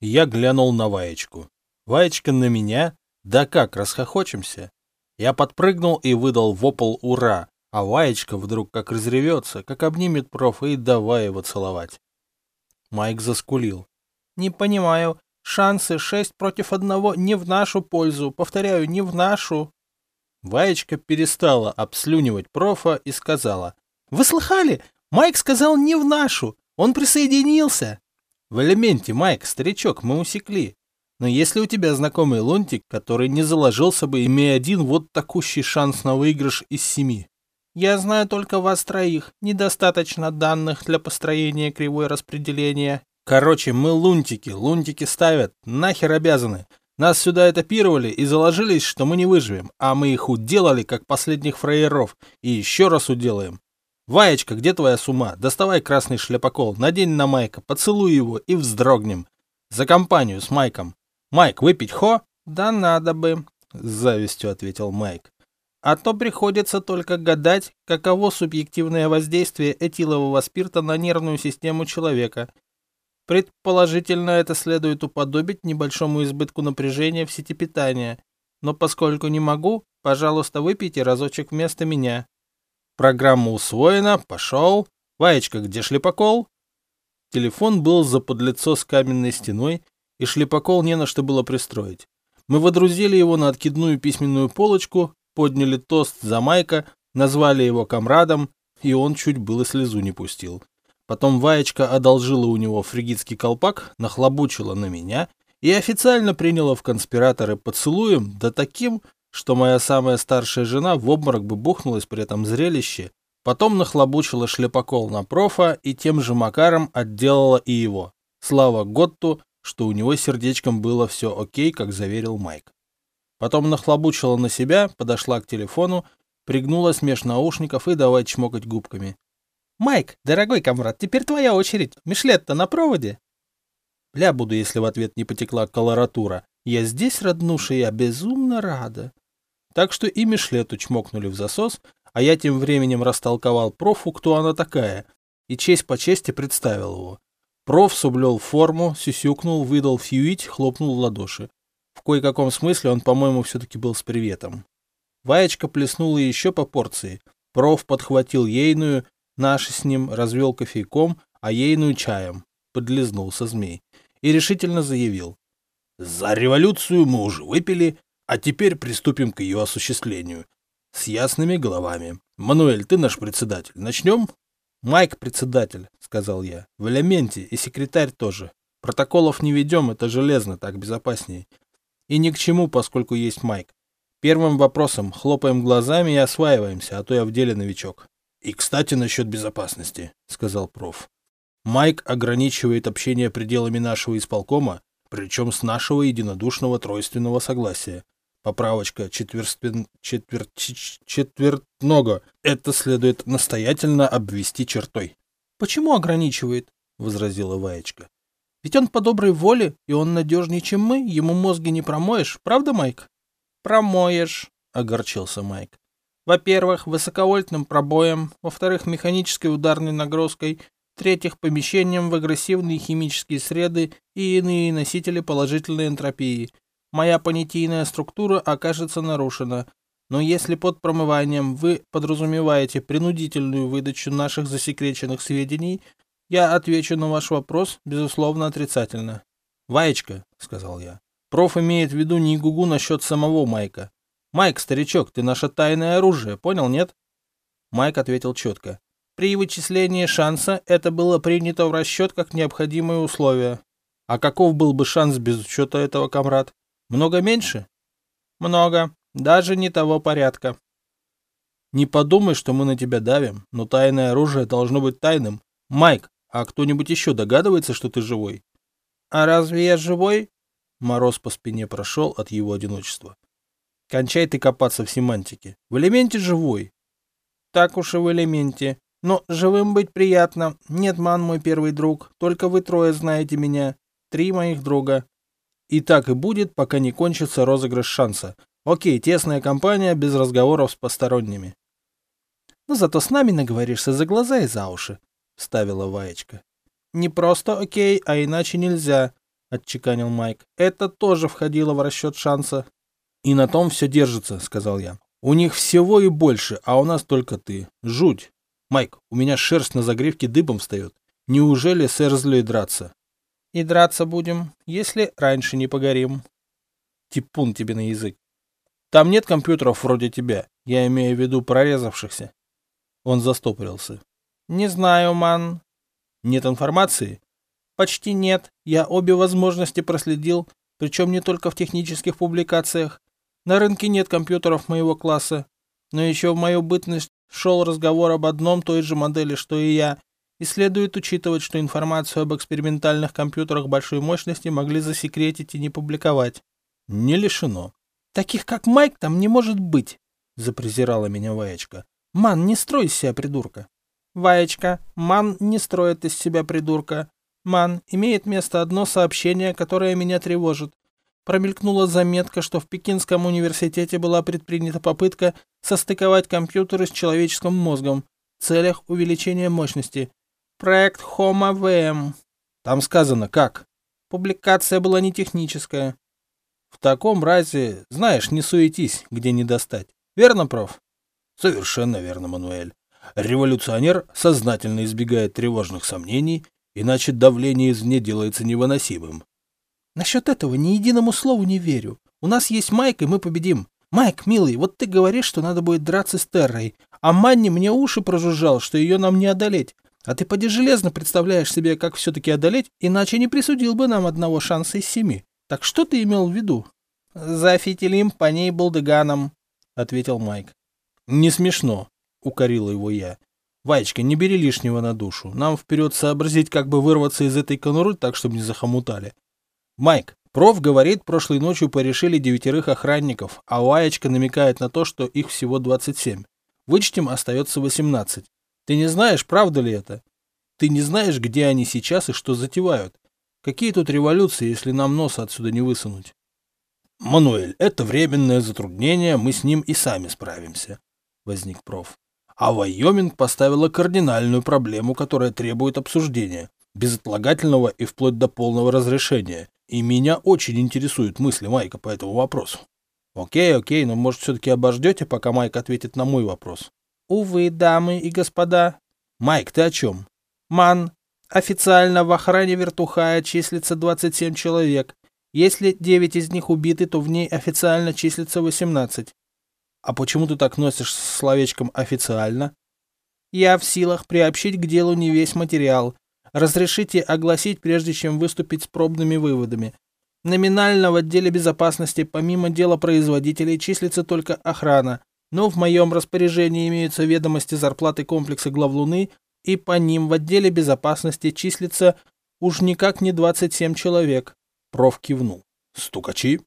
Я глянул на Ваечку. Ваечка на меня? Да как, расхохочемся? Я подпрыгнул и выдал вопл «Ура!», а Ваечка вдруг как разревется, как обнимет профа и давай его целовать. Майк заскулил. «Не понимаю, шансы шесть против одного не в нашу пользу, повторяю, не в нашу». Ваечка перестала обслюнивать профа и сказала. «Вы слыхали? Майк сказал не в нашу, он присоединился». «В элементе, Майк, старичок, мы усекли. Но если у тебя знакомый лунтик, который не заложился бы, имея один вот такущий шанс на выигрыш из семи». «Я знаю только вас троих. Недостаточно данных для построения кривой распределения». «Короче, мы лунтики, лунтики ставят. Нахер обязаны. Нас сюда этапировали и заложились, что мы не выживем, а мы их уделали, как последних фраеров, и еще раз уделаем. Ваечка, где твоя сума? Доставай красный шляпокол, надень на Майка, поцелуй его и вздрогнем. За компанию с Майком. Майк, выпить хо? Да надо бы, с завистью ответил Майк. А то приходится только гадать, каково субъективное воздействие этилового спирта на нервную систему человека. Предположительно, это следует уподобить небольшому избытку напряжения в сети питания. Но поскольку не могу, пожалуйста, выпейте разочек вместо меня. Программа усвоена, пошел. Ваечка, где шлепокол? Телефон был за подлицо с каменной стеной, и шлепокол не на что было пристроить. Мы водрузили его на откидную письменную полочку, подняли тост за Майка, назвали его комрадом, и он чуть было слезу не пустил. Потом Ваечка одолжила у него фригидский колпак, нахлобучила на меня и официально приняла в конспираторы поцелуем, да таким, что моя самая старшая жена в обморок бы бухнулась при этом зрелище, потом нахлобучила шлепокол на профа и тем же макаром отделала и его. Слава Готту, что у него сердечком было все окей, как заверил Майк. Потом нахлобучила на себя, подошла к телефону, пригнулась меж наушников и давай чмокать губками. «Майк, дорогой комрад, теперь твоя очередь. Мишлет-то на проводе?» Бля буду, если в ответ не потекла колоратура. «Я здесь, роднуша, я безумно рада». Так что и Мишлету чмокнули в засос, а я тем временем растолковал профу, кто она такая, и честь по чести представил его. Проф сублел форму, сюсюкнул, выдал фьюить, хлопнул в ладоши. В кое-каком смысле он, по-моему, все-таки был с приветом. Ваечка плеснула еще по порции. Проф подхватил ейную, наш с ним развел кофейком, а ейную чаем. Подлизнулся змей. И решительно заявил. «За революцию мы уже выпили, а теперь приступим к ее осуществлению. С ясными головами. Мануэль, ты наш председатель. Начнем? Майк председатель, сказал я. В элементе и секретарь тоже. Протоколов не ведем, это железно, так безопаснее. И ни к чему, поскольку есть Майк. Первым вопросом хлопаем глазами и осваиваемся, а то я в деле новичок. И, кстати, насчет безопасности, сказал проф. Майк ограничивает общение пределами нашего исполкома, причем с нашего единодушного тройственного согласия. Поправочка четверствен... четвер... четвертного. Это следует настоятельно обвести чертой. Почему ограничивает? возразила Ваечка. Ведь он по доброй воле, и он надежнее, чем мы, ему мозги не промоешь, правда, Майк? Промоешь, огорчился Майк. Во-первых, высоковольтным пробоем, во-вторых, механической ударной нагрузкой, в-третьих, помещением в агрессивные химические среды и иные носители положительной энтропии – моя понятийная структура окажется нарушена. Но если под промыванием вы подразумеваете принудительную выдачу наших засекреченных сведений, я отвечу на ваш вопрос, безусловно, отрицательно. «Ваечка», — сказал я, — «проф имеет в виду не гугу насчет самого Майка. Майк, старичок, ты наше тайное оружие, понял, нет?» Майк ответил четко. «При вычислении шанса это было принято в расчет как необходимое условие. А каков был бы шанс без учета этого, комрад?» Много меньше? Много. Даже не того порядка. Не подумай, что мы на тебя давим, но тайное оружие должно быть тайным. Майк, а кто-нибудь еще догадывается, что ты живой? А разве я живой? Мороз по спине прошел от его одиночества. Кончай ты копаться в семантике. В элементе живой. Так уж и в элементе. Но живым быть приятно. Нет, ман, мой первый друг. Только вы трое знаете меня. Три моих друга. И так и будет, пока не кончится розыгрыш шанса. Окей, тесная компания, без разговоров с посторонними. Но зато с нами наговоришься за глаза и за уши, вставила Ваечка. Не просто окей, а иначе нельзя. — отчеканил Майк. «Это тоже входило в расчет шанса». «И на том все держится», — сказал я. «У них всего и больше, а у нас только ты. Жуть. Майк, у меня шерсть на загривке дыбом встает. Неужели с Эрзлей драться?» «И драться будем, если раньше не погорим». Типун тебе на язык. Там нет компьютеров вроде тебя. Я имею в виду прорезавшихся. Он застопорился. Не знаю, ман. Нет информации? Почти нет. Я обе возможности проследил, причем не только в технических публикациях. На рынке нет компьютеров моего класса. Но еще в мою бытность шел разговор об одном той же модели, что и я, и следует учитывать, что информацию об экспериментальных компьютерах большой мощности могли засекретить и не публиковать. Не лишено. Таких, как Майк, там не может быть, запрезирала меня Ваечка. Ман, не строй из себя придурка. Ваечка, Ман не строит из себя придурка. Ман, имеет место одно сообщение, которое меня тревожит. Промелькнула заметка, что в Пекинском университете была предпринята попытка состыковать компьютеры с человеческим мозгом в целях увеличения мощности. Проект Homo VM. Там сказано как. Публикация была не техническая. В таком разе, знаешь, не суетись, где не достать. Верно, проф? Совершенно верно, Мануэль. Революционер сознательно избегает тревожных сомнений Иначе давление извне делается невыносимым. Насчет этого ни единому слову не верю. У нас есть Майк, и мы победим. Майк, милый, вот ты говоришь, что надо будет драться с Террой, а Манни мне уши прожужжал, что ее нам не одолеть. А ты поди железно представляешь себе, как все-таки одолеть, иначе не присудил бы нам одного шанса из семи. Так что ты имел в виду? Зафитилим по ней булдыганом, ответил Майк. Не смешно, укорила его я. Ваечка, не бери лишнего на душу. Нам вперед сообразить, как бы вырваться из этой конуры так, чтобы не захомутали. Майк, проф говорит, прошлой ночью порешили девятерых охранников, а Ваечка намекает на то, что их всего 27. Вычтем, остается 18. Ты не знаешь, правда ли это? Ты не знаешь, где они сейчас и что затевают? Какие тут революции, если нам носа отсюда не высунуть? Мануэль, это временное затруднение, мы с ним и сами справимся, возник проф. А Вайоминг поставила кардинальную проблему, которая требует обсуждения, безотлагательного и вплоть до полного разрешения. И меня очень интересуют мысли Майка по этому вопросу. Окей, окей, но может все-таки обождете, пока Майк ответит на мой вопрос? Увы, дамы и господа. Майк, ты о чем? Ман, официально в охране вертухая числится 27 человек. Если 9 из них убиты, то в ней официально числится 18. А почему ты так носишь с словечком «официально»? Я в силах приобщить к делу не весь материал. Разрешите огласить, прежде чем выступить с пробными выводами. Номинально в отделе безопасности помимо дела производителей числится только охрана, но в моем распоряжении имеются ведомости зарплаты комплекса главлуны, и по ним в отделе безопасности числится уж никак не 27 человек. Проф кивнул. Стукачи?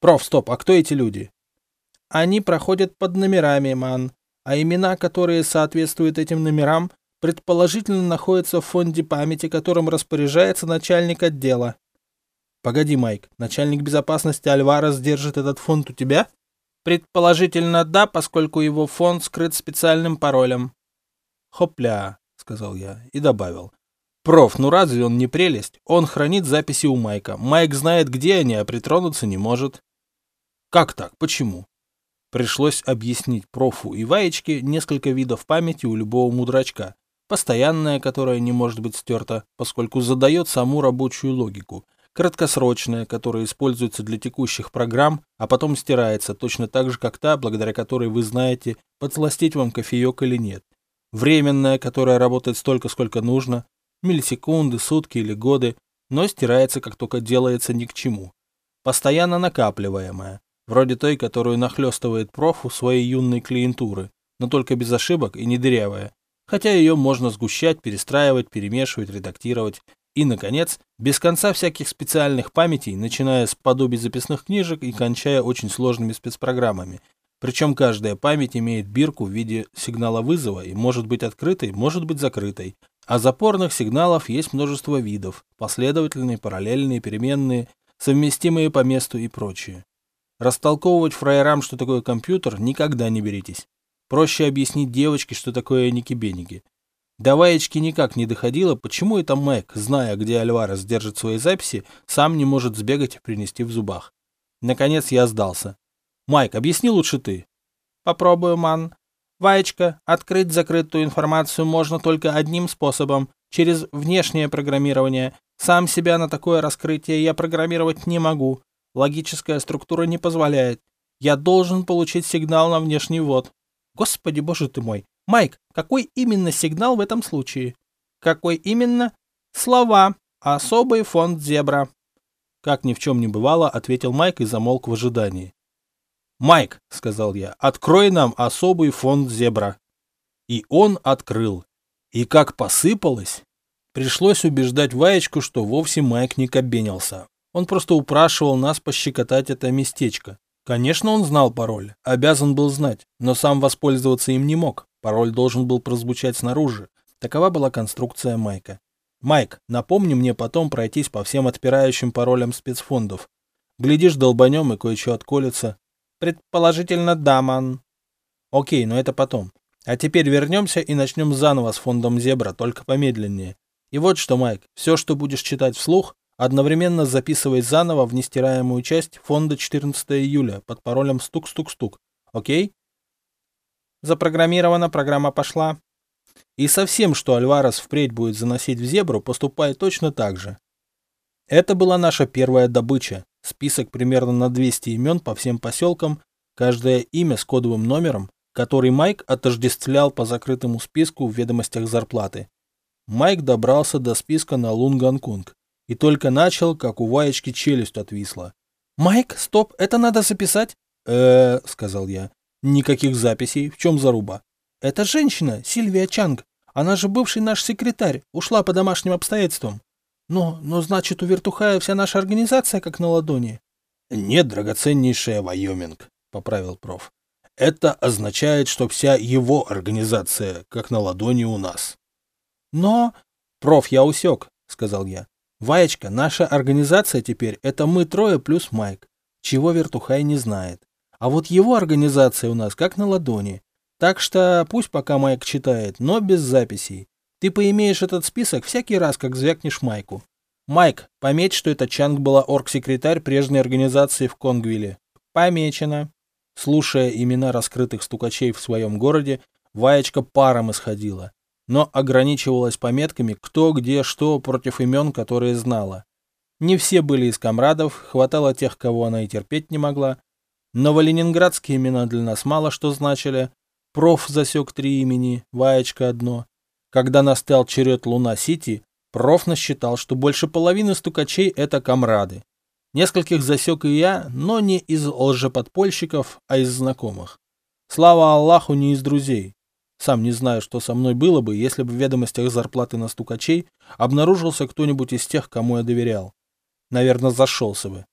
Проф, стоп, а кто эти люди? Они проходят под номерами, ман, а имена, которые соответствуют этим номерам, предположительно находятся в фонде памяти, которым распоряжается начальник отдела. Погоди, Майк, начальник безопасности Альварес держит этот фонд у тебя? Предположительно, да, поскольку его фонд скрыт специальным паролем. Хопля, сказал я и добавил. Проф, ну разве он не прелесть? Он хранит записи у Майка. Майк знает, где они, а притронуться не может. Как так? Почему? Пришлось объяснить профу и Ваечке несколько видов памяти у любого мудрачка. Постоянная, которая не может быть стерта, поскольку задает саму рабочую логику. Краткосрочная, которая используется для текущих программ, а потом стирается, точно так же, как та, благодаря которой вы знаете, подсластить вам кофеек или нет. Временная, которая работает столько, сколько нужно, миллисекунды, сутки или годы, но стирается, как только делается ни к чему. Постоянно накапливаемая, вроде той, которую нахлестывает проф у своей юной клиентуры, но только без ошибок и не дырявая, хотя ее можно сгущать, перестраивать, перемешивать, редактировать. И, наконец, без конца всяких специальных памятей, начиная с подобий записных книжек и кончая очень сложными спецпрограммами. Причем каждая память имеет бирку в виде сигнала вызова и может быть открытой, может быть закрытой. А запорных сигналов есть множество видов, последовательные, параллельные, переменные, совместимые по месту и прочее. Растолковывать фраерам, что такое компьютер, никогда не беритесь. Проще объяснить девочке, что такое ники-беники. До Ваечки никак не доходило, почему это Мэг, зная, где Альварес держит свои записи, сам не может сбегать и принести в зубах. Наконец я сдался. Майк, объясни лучше ты. Попробую, ман. Ваечка, открыть закрытую информацию можно только одним способом, через внешнее программирование. Сам себя на такое раскрытие я программировать не могу. Логическая структура не позволяет. Я должен получить сигнал на внешний ввод. Господи боже ты мой. Майк, какой именно сигнал в этом случае? Какой именно? Слова. Особый фонд зебра. Как ни в чем не бывало, ответил Майк и замолк в ожидании. «Майк», — сказал я, — «открой нам особый фонд зебра». И он открыл. И как посыпалось. Пришлось убеждать Ваечку, что вовсе Майк не кабенился. Он просто упрашивал нас пощекотать это местечко. Конечно, он знал пароль, обязан был знать, но сам воспользоваться им не мог. Пароль должен был прозвучать снаружи. Такова была конструкция Майка. Майк, напомни мне потом пройтись по всем отпирающим паролям спецфондов. Глядишь, долбанем и кое-что отколется. Предположительно, да, ман. Окей, но это потом. А теперь вернемся и начнем заново с фондом Зебра, только помедленнее. И вот что, Майк, все, что будешь читать вслух, одновременно записывай заново в нестираемую часть фонда 14 июля под паролем стук-стук-стук. Окей? Запрограммирована, программа пошла. И совсем, что Альварес впредь будет заносить в зебру, поступай точно так же. Это была наша первая добыча. Список примерно на 200 имен по всем поселкам, каждое имя с кодовым номером, который Майк отождествлял по закрытому списку в ведомостях зарплаты. Майк добрался до списка на Лунганкунг и только начал, как у Ваечки челюсть отвисла. «Майк, стоп, это надо записать?» «Э-э», сказал я. Никаких записей. В чем заруба? Это женщина, Сильвия Чанг. Она же бывший наш секретарь. Ушла по домашним обстоятельствам. Но, но значит, у Вертухая вся наша организация как на ладони. Нет, драгоценнейшая Вайоминг, поправил проф. Это означает, что вся его организация как на ладони у нас. Но... Проф, я усек, сказал я. Ваечка, наша организация теперь это мы трое плюс Майк. Чего Вертухай не знает. А вот его организация у нас как на ладони. Так что пусть пока Майк читает, но без записей. Ты поимеешь этот список всякий раз, как звякнешь Майку. Майк, пометь, что эта Чанг была оргсекретарь прежней организации в Конгвилле. Помечено. Слушая имена раскрытых стукачей в своем городе, Ваечка паром исходила, но ограничивалась пометками кто, где, что против имен, которые знала. Не все были из комрадов, хватало тех, кого она и терпеть не могла, Новоленинградские имена для нас мало что значили. Проф засек три имени, Ваечка одно. Когда настал черед Луна-Сити, проф насчитал, что больше половины стукачей — это комрады. Нескольких засек и я, но не из лжеподпольщиков, а из знакомых. Слава Аллаху, не из друзей. Сам не знаю, что со мной было бы, если бы в ведомостях зарплаты на стукачей обнаружился кто-нибудь из тех, кому я доверял. Наверное, зашелся бы.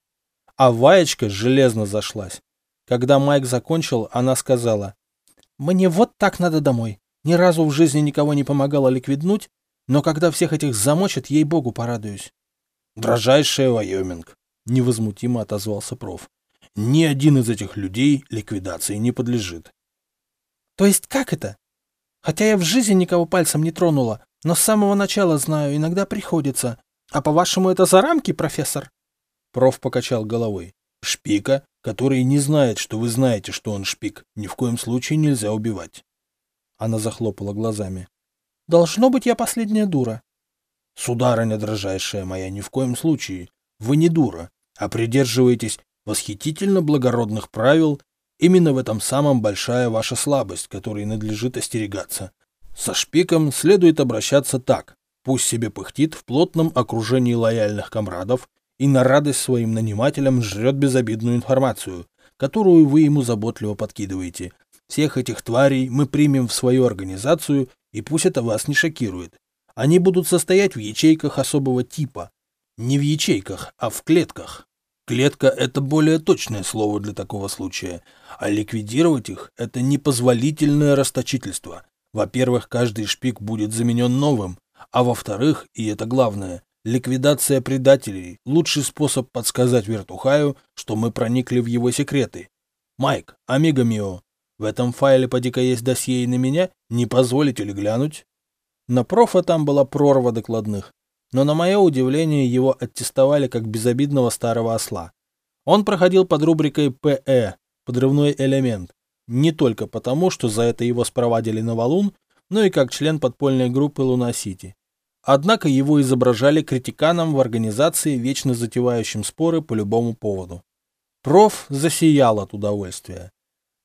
А Ваечка железно зашлась. Когда Майк закончил, она сказала, «Мне вот так надо домой. Ни разу в жизни никого не помогала ликвиднуть, но когда всех этих замочат, ей-богу, порадуюсь». «Дрожайшая Вайоминг», — невозмутимо отозвался проф. «Ни один из этих людей ликвидации не подлежит». «То есть как это? Хотя я в жизни никого пальцем не тронула, но с самого начала знаю, иногда приходится. А по-вашему, это за рамки, профессор?» Проф покачал головой. Шпика, который не знает, что вы знаете, что он шпик, ни в коем случае нельзя убивать. Она захлопала глазами. Должно быть, я последняя дура. Сударыня дрожайшая моя, ни в коем случае. Вы не дура, а придерживаетесь восхитительно благородных правил. Именно в этом самом большая ваша слабость, которой надлежит остерегаться. Со шпиком следует обращаться так. Пусть себе пыхтит в плотном окружении лояльных комрадов и на радость своим нанимателям жрет безобидную информацию, которую вы ему заботливо подкидываете. Всех этих тварей мы примем в свою организацию, и пусть это вас не шокирует. Они будут состоять в ячейках особого типа. Не в ячейках, а в клетках. Клетка – это более точное слово для такого случая, а ликвидировать их – это непозволительное расточительство. Во-первых, каждый шпик будет заменен новым, а во-вторых, и это главное, Ликвидация предателей – лучший способ подсказать Вертухаю, что мы проникли в его секреты. Майк, амиго мио, в этом файле поди-ка есть досье и на меня, не позволите ли глянуть? На профа там была прорва докладных, но на мое удивление его аттестовали как безобидного старого осла. Он проходил под рубрикой ПЭ – подрывной элемент, не только потому, что за это его спровадили на валун, но и как член подпольной группы Луна-Сити. Однако его изображали критиканом в организации, вечно затевающим споры по любому поводу. Проф засиял от удовольствия.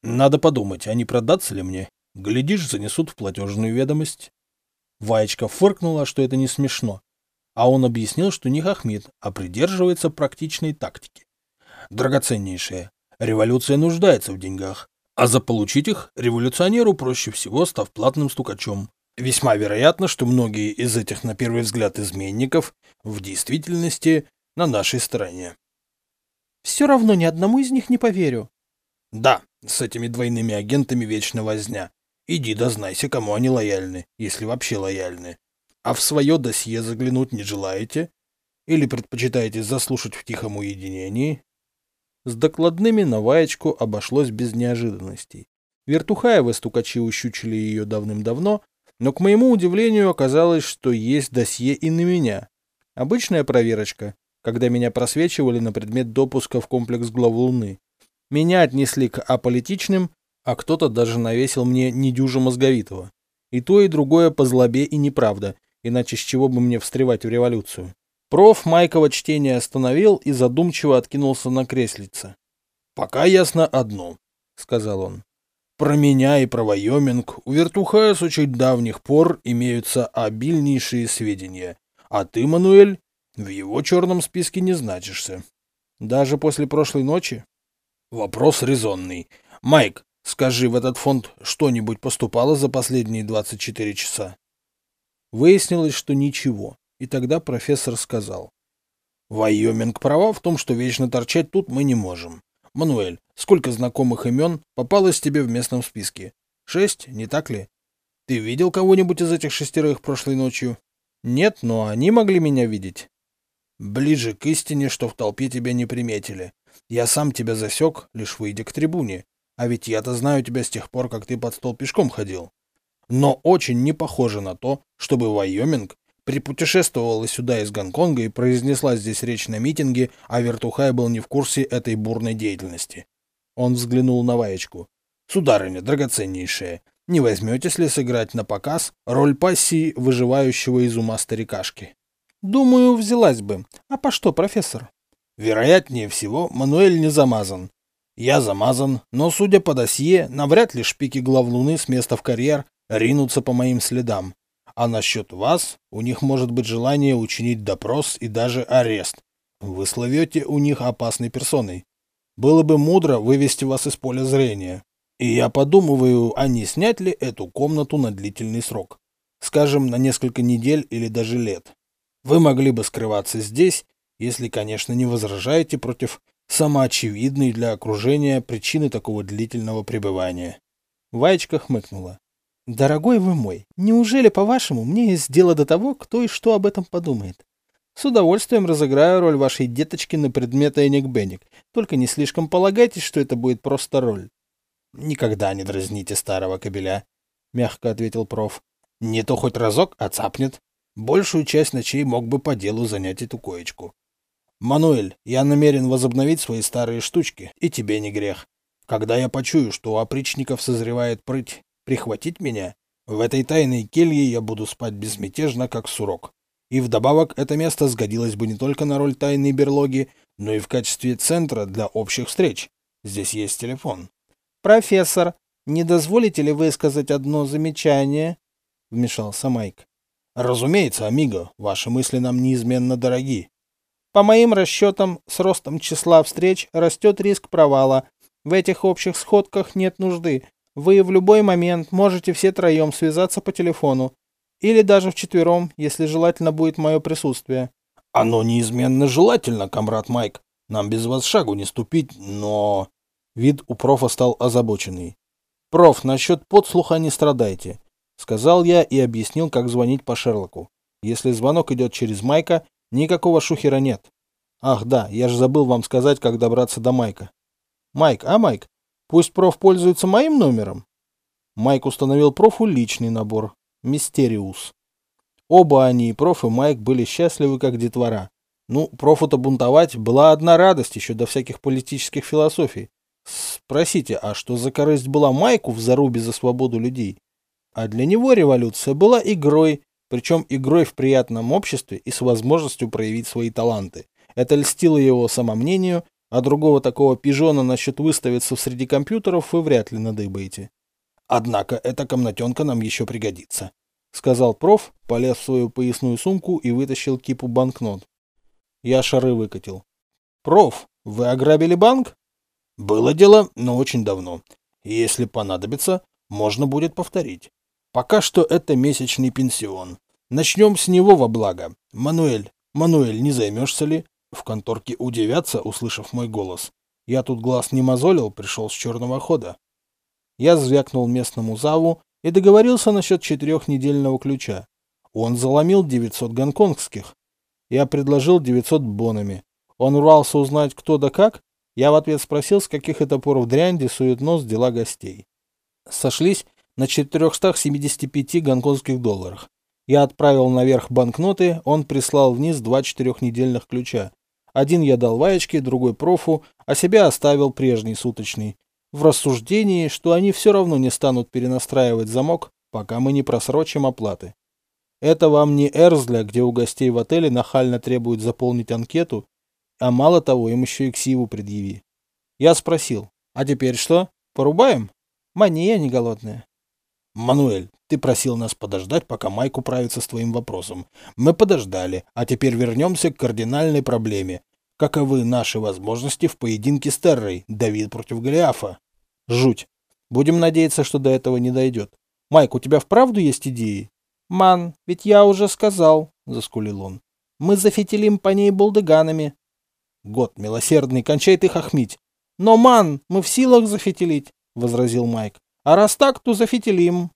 Надо подумать, а не продаться ли мне? Глядишь, занесут в платежную ведомость. Ваечка фыркнула, что это не смешно. А он объяснил, что не хохмит, а придерживается практичной тактики. Драгоценнейшее, революция нуждается в деньгах, а заполучить их революционеру проще всего, став платным стукачом. Весьма вероятно, что многие из этих, на первый взгляд, изменников в действительности на нашей стороне. Все равно ни одному из них не поверю. Да, с этими двойными агентами вечно возня. Иди дознайся, кому они лояльны, если вообще лояльны. А в свое досье заглянуть не желаете? Или предпочитаете заслушать в тихом уединении? С докладными на Ваечку обошлось без неожиданностей. Вертухаевы стукачи ущучили ее давным-давно, но, к моему удивлению, оказалось, что есть досье и на меня. Обычная проверочка, когда меня просвечивали на предмет допуска в комплекс глав Луны. Меня отнесли к аполитичным, а кто-то даже навесил мне недюжа мозговитого. И то, и другое по злобе и неправда, иначе с чего бы мне встревать в революцию. Проф Майкова чтение остановил и задумчиво откинулся на креслице. «Пока ясно одно», — сказал он. «Про меня и про Вайоминг у Вертухая с очень давних пор имеются обильнейшие сведения, а ты, Мануэль, в его черном списке не значишься. Даже после прошлой ночи?» Вопрос резонный. Майк, скажи, в этот фонд что-нибудь поступало за последние 24 часа? Выяснилось, что ничего. И тогда профессор сказал. Вайоминг права в том, что вечно торчать тут мы не можем. Мануэль, сколько знакомых имен попалось тебе в местном списке? Шесть, не так ли? Ты видел кого-нибудь из этих шестерых прошлой ночью? Нет, но они могли меня видеть. Ближе к истине, что в толпе тебя не приметили. Я сам тебя засек, лишь выйдя к трибуне. А ведь я-то знаю тебя с тех пор, как ты под стол пешком ходил. Но очень не похоже на то, чтобы Вайоминг припутешествовала сюда из Гонконга и произнесла здесь речь на митинге, а Вертухай был не в курсе этой бурной деятельности. Он взглянул на Ваечку. «Сударыня, драгоценнейшая, не возьметесь ли сыграть на показ роль пассии выживающего из ума старикашки?» «Думаю, взялась бы. А по что, профессор?» Вероятнее всего, Мануэль не замазан. Я замазан, но, судя по досье, навряд ли шпики глав Луны с места в карьер ринутся по моим следам. А насчет вас, у них может быть желание учинить допрос и даже арест. Вы словете у них опасной персоной. Было бы мудро вывести вас из поля зрения. И я подумываю, а не снять ли эту комнату на длительный срок. Скажем, на несколько недель или даже лет. Вы могли бы скрываться здесь если, конечно, не возражаете против самоочевидной для окружения причины такого длительного пребывания. Ваечка хмыкнула. «Дорогой вы мой, неужели, по-вашему, мне есть дело до того, кто и что об этом подумает? С удовольствием разыграю роль вашей деточки на предмет Эник-Бенник, только не слишком полагайтесь, что это будет просто роль». «Никогда не дразните старого кобеля», — мягко ответил проф. «Не то хоть разок, а. Большую часть ночей мог бы по делу занять эту коечку. «Мануэль, я намерен возобновить свои старые штучки, и тебе не грех. Когда я почую, что у опричников созревает прыть, прихватить меня, в этой тайной келье я буду спать безмятежно, как сурок. И вдобавок это место сгодилось бы не только на роль тайной берлоги, но и в качестве центра для общих встреч. Здесь есть телефон». «Профессор, не дозволите ли вы сказать одно замечание?» — вмешался Майк. «Разумеется, Амиго, ваши мысли нам неизменно дороги. По моим расчетам, с ростом числа встреч растет риск провала. В этих общих сходках нет нужды. Вы в любой момент можете все троем связаться по телефону. Или даже вчетвером, если желательно будет мое присутствие. Оно неизменно желательно, комрад Майк. Нам без вас шагу не ступить, но... Вид у профа стал озабоченный. «Проф, насчет подслуха не страдайте», — сказал я и объяснил, как звонить по Шерлоку. Если звонок идет через Майка, Никакого шухера нет. Ах да, я же забыл вам сказать, как добраться до Майка. Майк, а Майк, пусть проф пользуется моим номером? Майк установил профу личный набор. Мистериус. Оба они, и проф, и Майк, были счастливы, как детвора. Ну, профу-то бунтовать была одна радость еще до всяких политических философий. Спросите, а что за корысть была Майку в зарубе за свободу людей? А для него революция была игрой, причем игрой в приятном обществе и с возможностью проявить свои таланты. Это льстило его самомнению, а другого такого пижона насчет выставиться среди компьютеров вы вряд ли надыбаете. Однако эта комнатенка нам еще пригодится, сказал проф, полез в свою поясную сумку и вытащил кипу банкнот. Я шары выкатил. Проф, вы ограбили банк? Было дело, но очень давно. Если понадобится, можно будет повторить. Пока что это месячный пенсион. Начнем с него во благо. Мануэль, Мануэль, не займешься ли? В конторке удивятся, услышав мой голос. Я тут глаз не мозолил, пришел с черного хода. Я звякнул местному заву и договорился насчет четырехнедельного ключа. Он заломил 900 гонконгских. Я предложил 900 бонами. Он рвался узнать, кто да как. Я в ответ спросил, с каких это пор в дрянде сует нос дела гостей. Сошлись на 475 гонконгских долларах. Я отправил наверх банкноты, он прислал вниз два четырехнедельных ключа. Один я дал Ваечке, другой профу, а себя оставил прежний суточный. В рассуждении, что они все равно не станут перенастраивать замок, пока мы не просрочим оплаты. Это вам не Эрзля, где у гостей в отеле нахально требуют заполнить анкету, а мало того, им еще и ксиву предъяви. Я спросил, а теперь что, порубаем? Мани, я не голодная. «Мануэль, ты просил нас подождать, пока Майк управится с твоим вопросом. Мы подождали, а теперь вернемся к кардинальной проблеме. Каковы наши возможности в поединке с Террой, Давид против Голиафа?» «Жуть. Будем надеяться, что до этого не дойдет. Майк, у тебя вправду есть идеи?» «Ман, ведь я уже сказал», — заскулил он. «Мы зафитилим по ней булдыганами». «Год, милосердный, кончай ты хохмить». «Но, ман, мы в силах зафитилить», — возразил Майк. А раз так, то зафитилим.